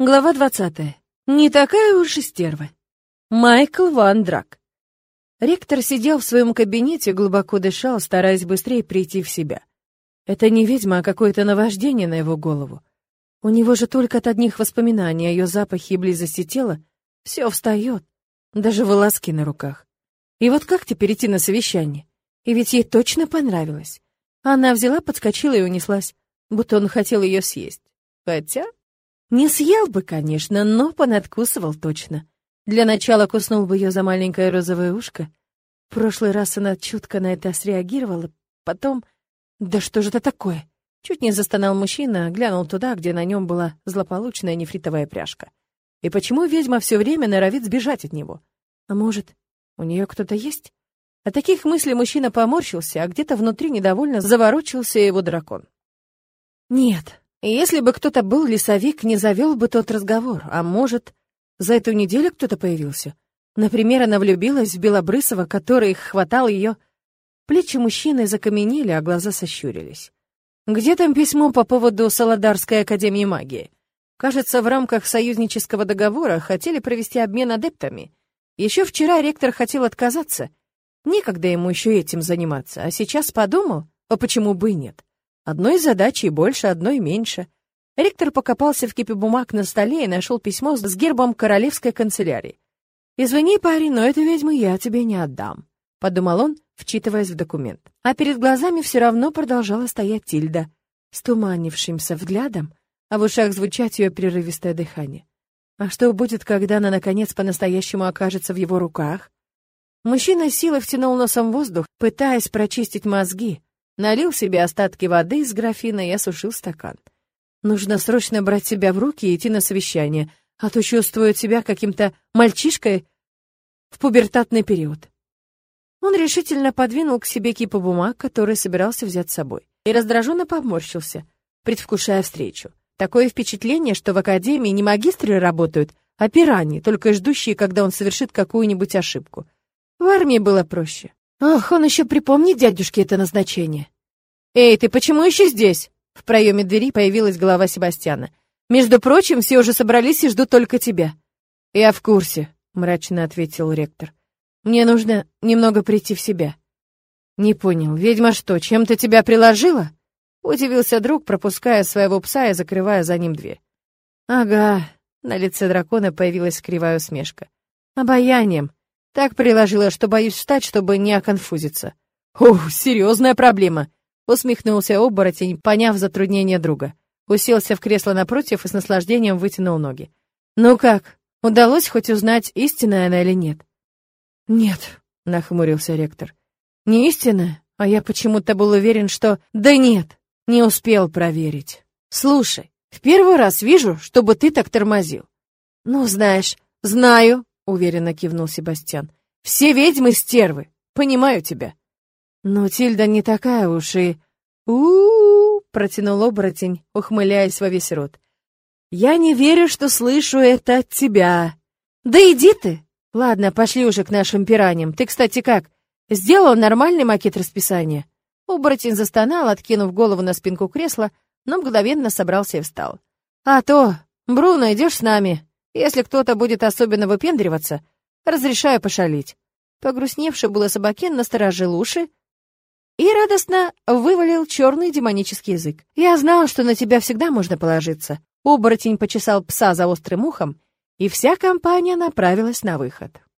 Глава 20. Не такая уж и стерва. Майкл Ван Драк. Ректор сидел в своем кабинете, глубоко дышал, стараясь быстрее прийти в себя. Это не ведьма, а какое-то наваждение на его голову. У него же только от одних воспоминаний о ее запахе и близости тела все встает, даже волоски на руках. И вот как теперь идти на совещание? И ведь ей точно понравилось. Она взяла, подскочила и унеслась, будто он хотел ее съесть. Хотя... Не съел бы, конечно, но понадкусывал точно. Для начала куснул бы ее за маленькое розовое ушко. В прошлый раз она чутко на это среагировала, потом... Да что же это такое? Чуть не застонал мужчина, глянул туда, где на нем была злополучная нефритовая пряжка. И почему ведьма все время норовит сбежать от него? А может, у нее кто-то есть? От таких мыслей мужчина поморщился, а где-то внутри недовольно заворочился его дракон. Нет, если бы кто-то был лесовик, не завел бы тот разговор. А может, за эту неделю кто-то появился? Например, она влюбилась в Белобрысова, который хватал ее. Плечи мужчины закаменели, а глаза сощурились. Где там письмо по поводу Солодарской академии магии? Кажется, в рамках союзнического договора хотели провести обмен адептами. Еще вчера ректор хотел отказаться. Некогда ему еще этим заниматься, а сейчас подумал, а почему бы и нет? Одной задачи больше, одной меньше. Ректор покопался в кипе бумаг на столе и нашел письмо с гербом королевской канцелярии. «Извини, парень, но эту ведьму я тебе не отдам», — подумал он, вчитываясь в документ. А перед глазами все равно продолжала стоять Тильда, с туманившимся взглядом, а в ушах звучать ее прерывистое дыхание. А что будет, когда она, наконец, по-настоящему окажется в его руках? Мужчина силой втянул носом воздух, пытаясь прочистить мозги, Налил себе остатки воды из графина и осушил стакан. Нужно срочно брать себя в руки и идти на совещание, а то чувствую себя каким-то мальчишкой в пубертатный период. Он решительно подвинул к себе кипу бумаг, которые собирался взять с собой, и раздраженно поморщился, предвкушая встречу. Такое впечатление, что в академии не магистры работают, а пираньи, только ждущие, когда он совершит какую-нибудь ошибку. В армии было проще. Ох, он еще припомнит дядюшке это назначение. «Эй, ты почему еще здесь?» В проеме двери появилась голова Себастьяна. «Между прочим, все уже собрались и ждут только тебя». «Я в курсе», — мрачно ответил ректор. «Мне нужно немного прийти в себя». «Не понял, ведьма что, чем-то тебя приложила?» Удивился друг, пропуская своего пса и закрывая за ним дверь. «Ага», — на лице дракона появилась кривая усмешка. «Обаянием. Так приложила, что боюсь встать, чтобы не оконфузиться». «Ух, серьезная проблема», Усмехнулся оборотень, поняв затруднение друга. Уселся в кресло напротив и с наслаждением вытянул ноги. «Ну как, удалось хоть узнать, истинная она или нет?» «Нет», — нахмурился ректор. «Не истинная? А я почему-то был уверен, что... Да нет, не успел проверить. Слушай, в первый раз вижу, чтобы ты так тормозил». «Ну, знаешь, знаю», — уверенно кивнул Себастьян. «Все ведьмы стервы, понимаю тебя. Но Тильда не такая уж и... у, -у, -у протянул оборотень, ухмыляясь во весь рот. «Я не верю, что слышу это от тебя». «Да иди ты!» «Ладно, пошли уже к нашим пираньям. Ты, кстати, как? Сделал нормальный макет расписания?» Оборотень застонал, откинув голову на спинку кресла, но мгновенно собрался и встал. «А то, Бруно, идешь с нами. Если кто-то будет особенно выпендриваться, разрешаю пошалить». Погрустневший было собакен насторожил уши, и радостно вывалил черный демонический язык. «Я знал, что на тебя всегда можно положиться». Оборотень почесал пса за острым ухом, и вся компания направилась на выход.